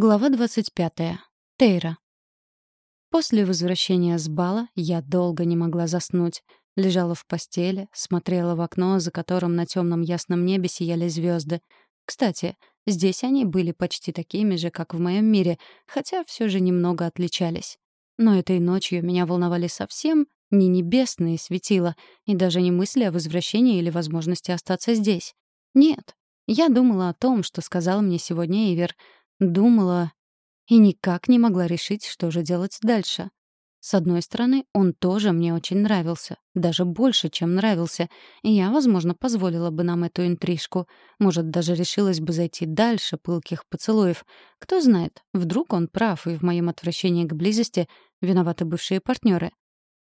Глава 25. Тейра. После возвращения с бала я долго не могла заснуть. Лежала в постели, смотрела в окно, за которым на темном ясном небе сияли звезды. Кстати, здесь они были почти такими же, как в моем мире, хотя все же немного отличались. Но этой ночью меня волновали совсем не небесные светила и даже не мысли о возвращении или возможности остаться здесь. Нет, я думала о том, что сказал мне сегодня Эйвер — Думала и никак не могла решить, что же делать дальше. С одной стороны, он тоже мне очень нравился, даже больше, чем нравился, и я, возможно, позволила бы нам эту интрижку, может, даже решилась бы зайти дальше пылких поцелуев. Кто знает, вдруг он прав, и в моем отвращении к близости виноваты бывшие партнеры.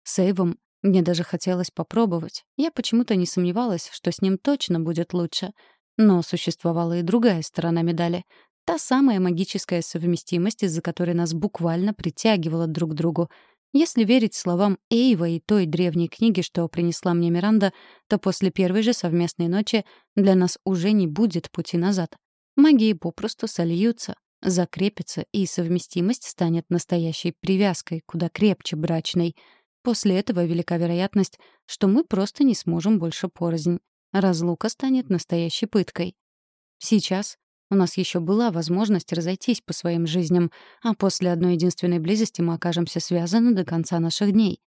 С Эйвом мне даже хотелось попробовать. Я почему-то не сомневалась, что с ним точно будет лучше. Но существовала и другая сторона медали. Та самая магическая совместимость, из-за которой нас буквально притягивала друг к другу. Если верить словам Эйва и той древней книги, что принесла мне Миранда, то после первой же совместной ночи для нас уже не будет пути назад. Магии попросту сольются, закрепятся, и совместимость станет настоящей привязкой, куда крепче брачной. После этого велика вероятность, что мы просто не сможем больше порознь. Разлука станет настоящей пыткой. Сейчас, у нас еще была возможность разойтись по своим жизням, а после одной единственной близости мы окажемся связаны до конца наших дней.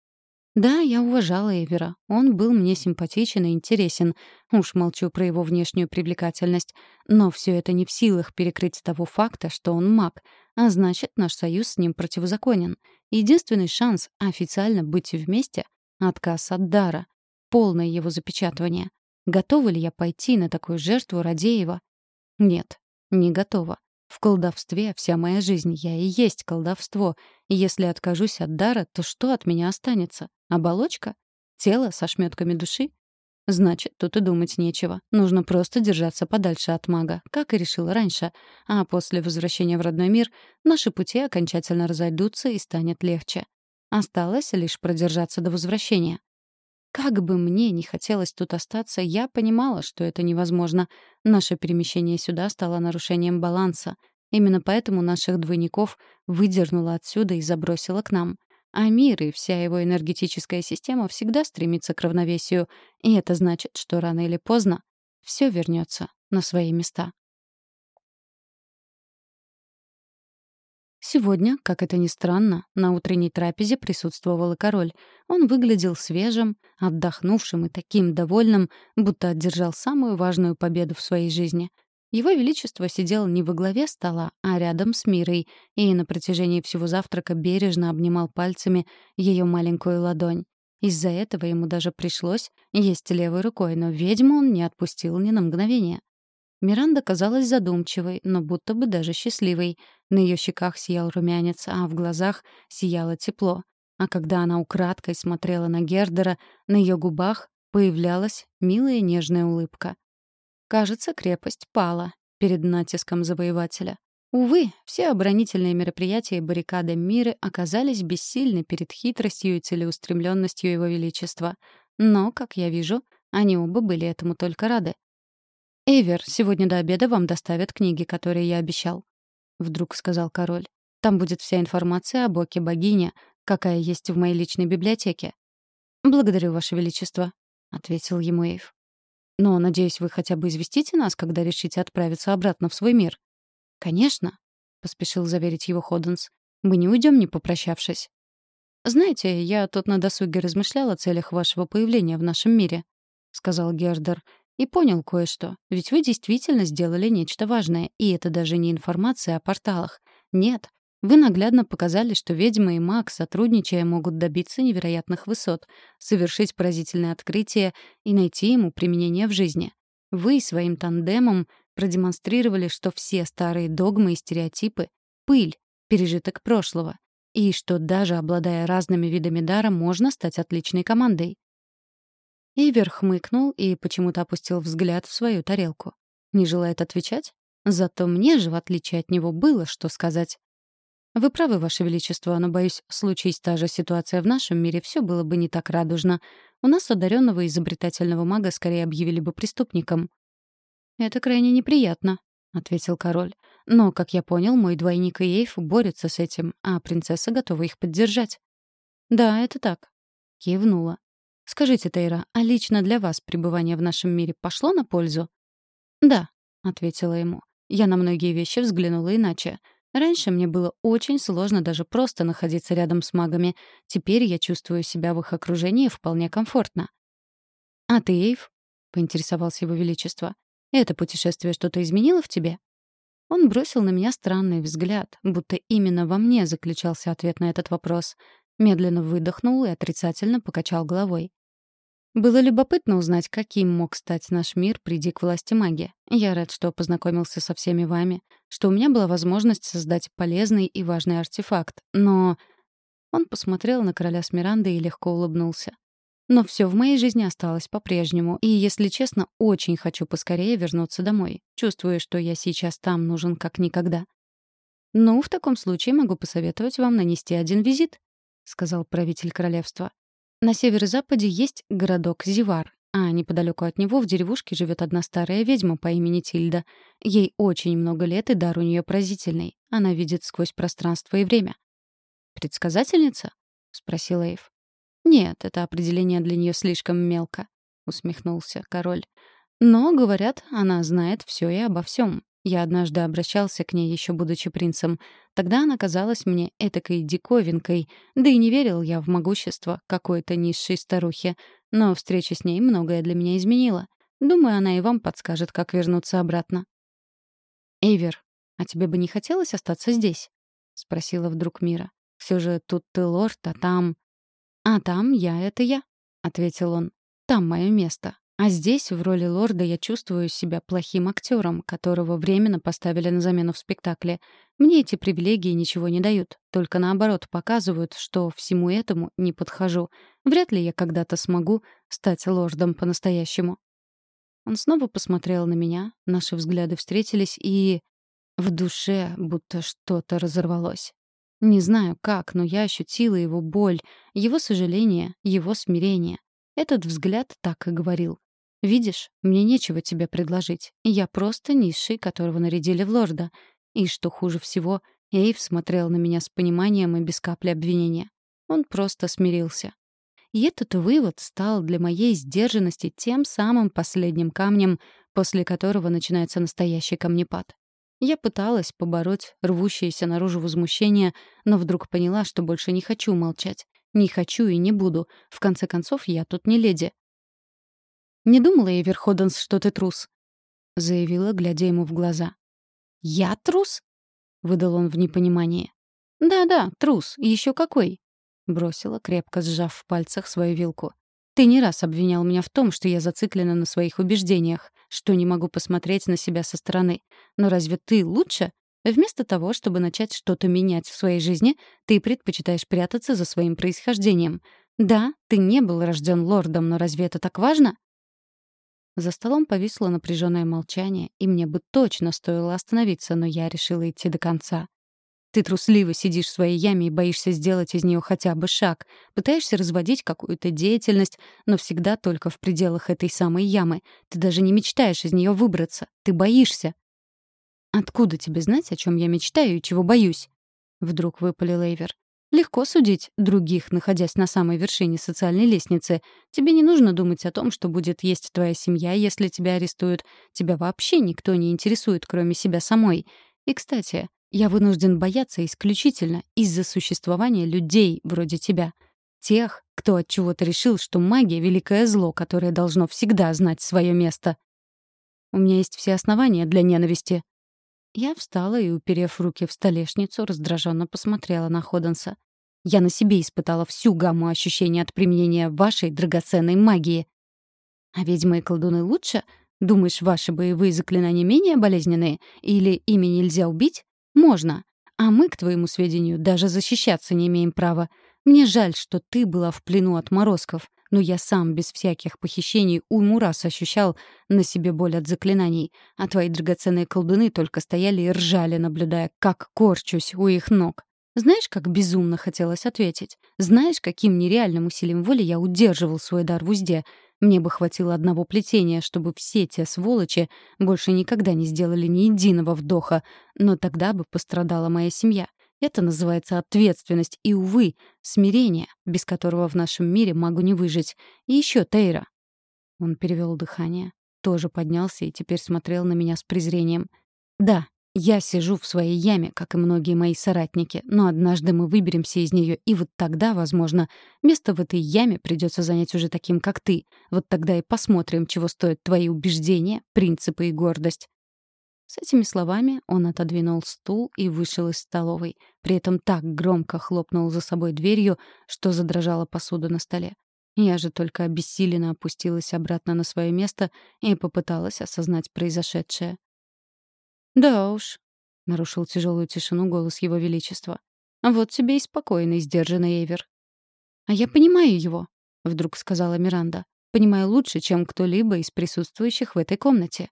Да, я уважала Эвера. Он был мне симпатичен и интересен. Уж молчу про его внешнюю привлекательность. Но все это не в силах перекрыть того факта, что он маг. А значит, наш союз с ним противозаконен. Единственный шанс официально быть вместе — отказ от дара. Полное его запечатывание. Готова ли я пойти на такую жертву ради его? Нет, не готова. В колдовстве вся моя жизнь, я и есть колдовство. И если откажусь от дара, то что от меня останется? Оболочка? Тело со шмётками души? Значит, тут и думать нечего. Нужно просто держаться подальше от мага, как и решила раньше. А после возвращения в родной мир наши пути окончательно разойдутся и станет легче. Осталось лишь продержаться до возвращения. Как бы мне ни хотелось тут остаться, я понимала, что это невозможно. Наше перемещение сюда стало нарушением баланса. Именно поэтому наших двойников выдернуло отсюда и забросило к нам. А мир и вся его энергетическая система всегда стремится к равновесию, и это значит, что рано или поздно все вернется на свои места. Сегодня, как это ни странно, на утренней трапезе присутствовал и король. Он выглядел свежим, отдохнувшим и таким довольным, будто одержал самую важную победу в своей жизни. Его Величество сидел не во главе стола, а рядом с Мирой, и на протяжении всего завтрака бережно обнимал пальцами ее маленькую ладонь. Из-за этого ему даже пришлось есть левой рукой, но ведьму он не отпустил ни на мгновение. Миранда казалась задумчивой, но будто бы даже счастливой. На ее щеках сиял румянец, а в глазах сияло тепло. А когда она украдкой смотрела на Гердера, на ее губах появлялась милая нежная улыбка. Кажется, крепость пала перед натиском завоевателя. Увы, все оборонительные мероприятия баррикады мира оказались бессильны перед хитростью и целеустремленностью его величества. Но, как я вижу, они оба были этому только рады. «Эйвер, сегодня до обеда вам доставят книги, которые я обещал», — вдруг сказал король. «Там будет вся информация о боке богиня, какая есть в моей личной библиотеке». «Благодарю, Ваше Величество», — ответил ему Эйв. «Но, надеюсь, вы хотя бы известите нас, когда решите отправиться обратно в свой мир». «Конечно», — поспешил заверить его Ходденс. «Мы не уйдем, не попрощавшись». «Знаете, я тут на досуге размышлял о целях вашего появления в нашем мире», — сказал Гердер. И понял кое-что. Ведь вы действительно сделали нечто важное. И это даже не информация о порталах. Нет. Вы наглядно показали, что ведьма и маг, сотрудничая, могут добиться невероятных высот, совершить поразительное открытие и найти ему применение в жизни. Вы своим тандемом продемонстрировали, что все старые догмы и стереотипы — пыль, пережиток прошлого, и что даже обладая разными видами дара, можно стать отличной командой. Ивер хмыкнул и почему-то опустил взгляд в свою тарелку. Не желает отвечать? Зато мне же, в отличие от него, было что сказать. «Вы правы, Ваше Величество, но, боюсь, случись та же ситуация в нашем мире, все было бы не так радужно. У нас одаренного изобретательного мага скорее объявили бы преступником». «Это крайне неприятно», — ответил король. «Но, как я понял, мой двойник и Эйф борются с этим, а принцесса готова их поддержать». «Да, это так», — кивнула. «Скажите, Тейра, а лично для вас пребывание в нашем мире пошло на пользу?» «Да», — ответила ему. «Я на многие вещи взглянула иначе. Раньше мне было очень сложно даже просто находиться рядом с магами. Теперь я чувствую себя в их окружении вполне комфортно». «А ты, Эйв?» — поинтересовался его величество. «Это путешествие что-то изменило в тебе?» Он бросил на меня странный взгляд, будто именно во мне заключался ответ на этот вопрос. Медленно выдохнул и отрицательно покачал головой. Было любопытно узнать, каким мог стать наш мир, приди к власти магии. Я рад, что познакомился со всеми вами, что у меня была возможность создать полезный и важный артефакт. Но... Он посмотрел на короля Смиранды и легко улыбнулся. Но все в моей жизни осталось по-прежнему, и, если честно, очень хочу поскорее вернуться домой. Чувствую, что я сейчас там нужен как никогда. «Ну, в таком случае могу посоветовать вам нанести один визит», — сказал правитель королевства. На северо-западе есть городок Зивар, а неподалеку от него в деревушке живет одна старая ведьма по имени Тильда. Ей очень много лет, и дар у нее поразительный. Она видит сквозь пространство и время. «Предсказательница?» — спросил Эйв. «Нет, это определение для нее слишком мелко», — усмехнулся король. «Но, говорят, она знает все и обо всем. Я однажды обращался к ней, еще будучи принцем. Тогда она казалась мне этакой диковинкой, да и не верил я в могущество какой-то низшей старухи. Но встреча с ней многое для меня изменила. Думаю, она и вам подскажет, как вернуться обратно. «Эйвер, а тебе бы не хотелось остаться здесь?» — спросила вдруг Мира. «Все же тут ты лорд, а там...» «А там я — это я», — ответил он. «Там мое место. А здесь, в роли лорда, я чувствую себя плохим актером, которого временно поставили на замену в спектакле. Мне эти привилегии ничего не дают, только наоборот показывают, что всему этому не подхожу. Вряд ли я когда-то смогу стать лордом по-настоящему. Он снова посмотрел на меня, наши взгляды встретились, и... В душе будто что-то разорвалось. Не знаю как, но я ощутила его боль, его сожаление, его смирение. Этот взгляд так и говорил. Видишь, мне нечего тебе предложить. Я просто низший, которого нарядили в лорда. И что хуже всего, Эйв смотрел на меня с пониманием и без капли обвинения. Он просто смирился. И этот вывод стал для моей сдержанности тем самым последним камнем, после которого начинается настоящий камнепад. Я пыталась побороть рвущееся наружу возмущение, но вдруг поняла, что больше не хочу молчать. Не хочу и не буду. В конце концов, я тут не леди. «Не думала я, Верходенс, что ты трус», — заявила, глядя ему в глаза. «Я трус?» — выдал он в непонимании. «Да-да, трус, еще какой!» — бросила, крепко сжав в пальцах свою вилку. «Ты не раз обвинял меня в том, что я зациклена на своих убеждениях, что не могу посмотреть на себя со стороны. Но разве ты лучше? Вместо того, чтобы начать что-то менять в своей жизни, ты предпочитаешь прятаться за своим происхождением. Да, ты не был рожден лордом, но разве это так важно?» За столом повисло напряженное молчание, и мне бы точно стоило остановиться, но я решила идти до конца. Ты трусливо сидишь в своей яме и боишься сделать из нее хотя бы шаг. Пытаешься разводить какую-то деятельность, но всегда только в пределах этой самой ямы. Ты даже не мечтаешь из нее выбраться. Ты боишься. «Откуда тебе знать, о чем я мечтаю и чего боюсь?» Вдруг выпалил Эйвер. Легко судить других, находясь на самой вершине социальной лестницы. Тебе не нужно думать о том, что будет есть твоя семья, если тебя арестуют. Тебя вообще никто не интересует, кроме себя самой. И, кстати, я вынужден бояться исключительно из-за существования людей вроде тебя. Тех, кто от чего-то решил, что магия — великое зло, которое должно всегда знать свое место. У меня есть все основания для ненависти. Я встала и, уперев руки в столешницу, раздраженно посмотрела на Ходенса. Я на себе испытала всю гамму ощущений от применения вашей драгоценной магии. А ведьмы и колдуны лучше? Думаешь, ваши боевые заклинания менее болезненные? Или ими нельзя убить? Можно. А мы, к твоему сведению, даже защищаться не имеем права. Мне жаль, что ты была в плену отморозков но я сам без всяких похищений уйму раз ощущал на себе боль от заклинаний, а твои драгоценные колдуны только стояли и ржали, наблюдая, как корчусь у их ног. Знаешь, как безумно хотелось ответить? Знаешь, каким нереальным усилием воли я удерживал свой дар в узде? Мне бы хватило одного плетения, чтобы все те сволочи больше никогда не сделали ни единого вдоха, но тогда бы пострадала моя семья. Это называется ответственность и, увы, смирение, без которого в нашем мире могу не выжить. И еще Тейра. Он перевел дыхание, тоже поднялся и теперь смотрел на меня с презрением. Да, я сижу в своей яме, как и многие мои соратники, но однажды мы выберемся из нее, и вот тогда, возможно, место в этой яме придется занять уже таким, как ты. Вот тогда и посмотрим, чего стоят твои убеждения, принципы и гордость. С этими словами он отодвинул стул и вышел из столовой. При этом так громко хлопнул за собой дверью, что задрожала посуда на столе. Я же только обессиленно опустилась обратно на свое место и попыталась осознать произошедшее. «Да уж», — нарушил тяжелую тишину голос Его Величества. «Вот тебе и спокойный, сдержанный Эйвер». «А я понимаю его», — вдруг сказала Миранда. «Понимаю лучше, чем кто-либо из присутствующих в этой комнате».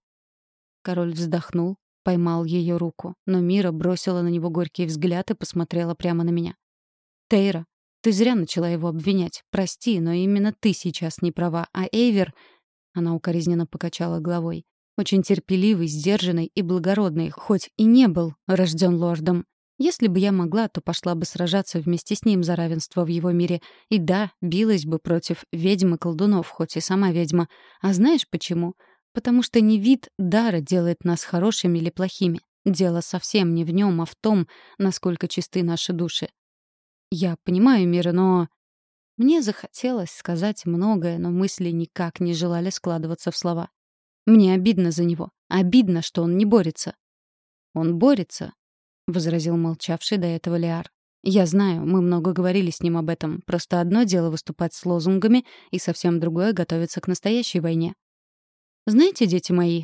Король вздохнул, поймал ее руку, но Мира бросила на него горький взгляд и посмотрела прямо на меня. «Тейра, ты зря начала его обвинять. Прости, но именно ты сейчас не права, а Эйвер...» Она укоризненно покачала головой. Очень терпеливый, сдержанный и благородный, хоть и не был рожден лордом. Если бы я могла, то пошла бы сражаться вместе с ним за равенство в его мире. И да, билась бы против ведьм и колдунов, хоть и сама ведьма. А знаешь почему? Потому что не вид дара делает нас хорошими или плохими. Дело совсем не в нем, а в том, насколько чисты наши души. Я понимаю, Мира, но... Мне захотелось сказать многое, но мысли никак не желали складываться в слова. Мне обидно за него. Обидно, что он не борется. «Он борется», — возразил молчавший до этого Лиар. «Я знаю, мы много говорили с ним об этом. Просто одно дело выступать с лозунгами, и совсем другое — готовиться к настоящей войне». «Знаете, дети мои...»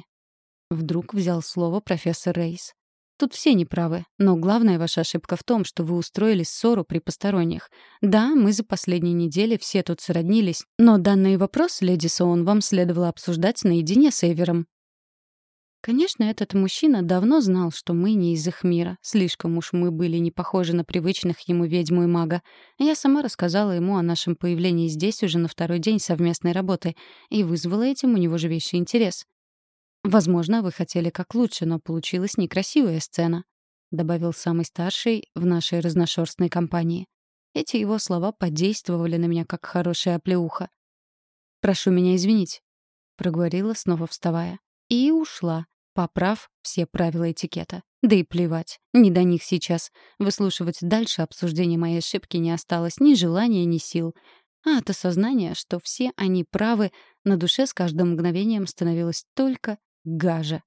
Вдруг взял слово профессор Рейс. Тут все неправы, но главная ваша ошибка в том, что вы устроили ссору при посторонних. Да, мы за последние недели все тут сроднились, но данный вопрос, леди Соун, вам следовало обсуждать наедине с Эвером. Конечно, этот мужчина давно знал, что мы не из их мира. Слишком уж мы были не похожи на привычных ему ведьму и мага. Я сама рассказала ему о нашем появлении здесь уже на второй день совместной работы и вызвала этим у него живейший интерес. Возможно, вы хотели как лучше, но получилась некрасивая сцена, добавил самый старший в нашей разношерстной компании. Эти его слова подействовали на меня как хорошая оплеуха. «Прошу меня извинить», — проговорила, снова вставая. И ушла, поправ все правила этикета. Да и плевать, не до них сейчас. Выслушивать дальше обсуждение моей ошибки не осталось ни желания, ни сил. А от осознания, что все они правы, на душе с каждым мгновением становилось только гажа.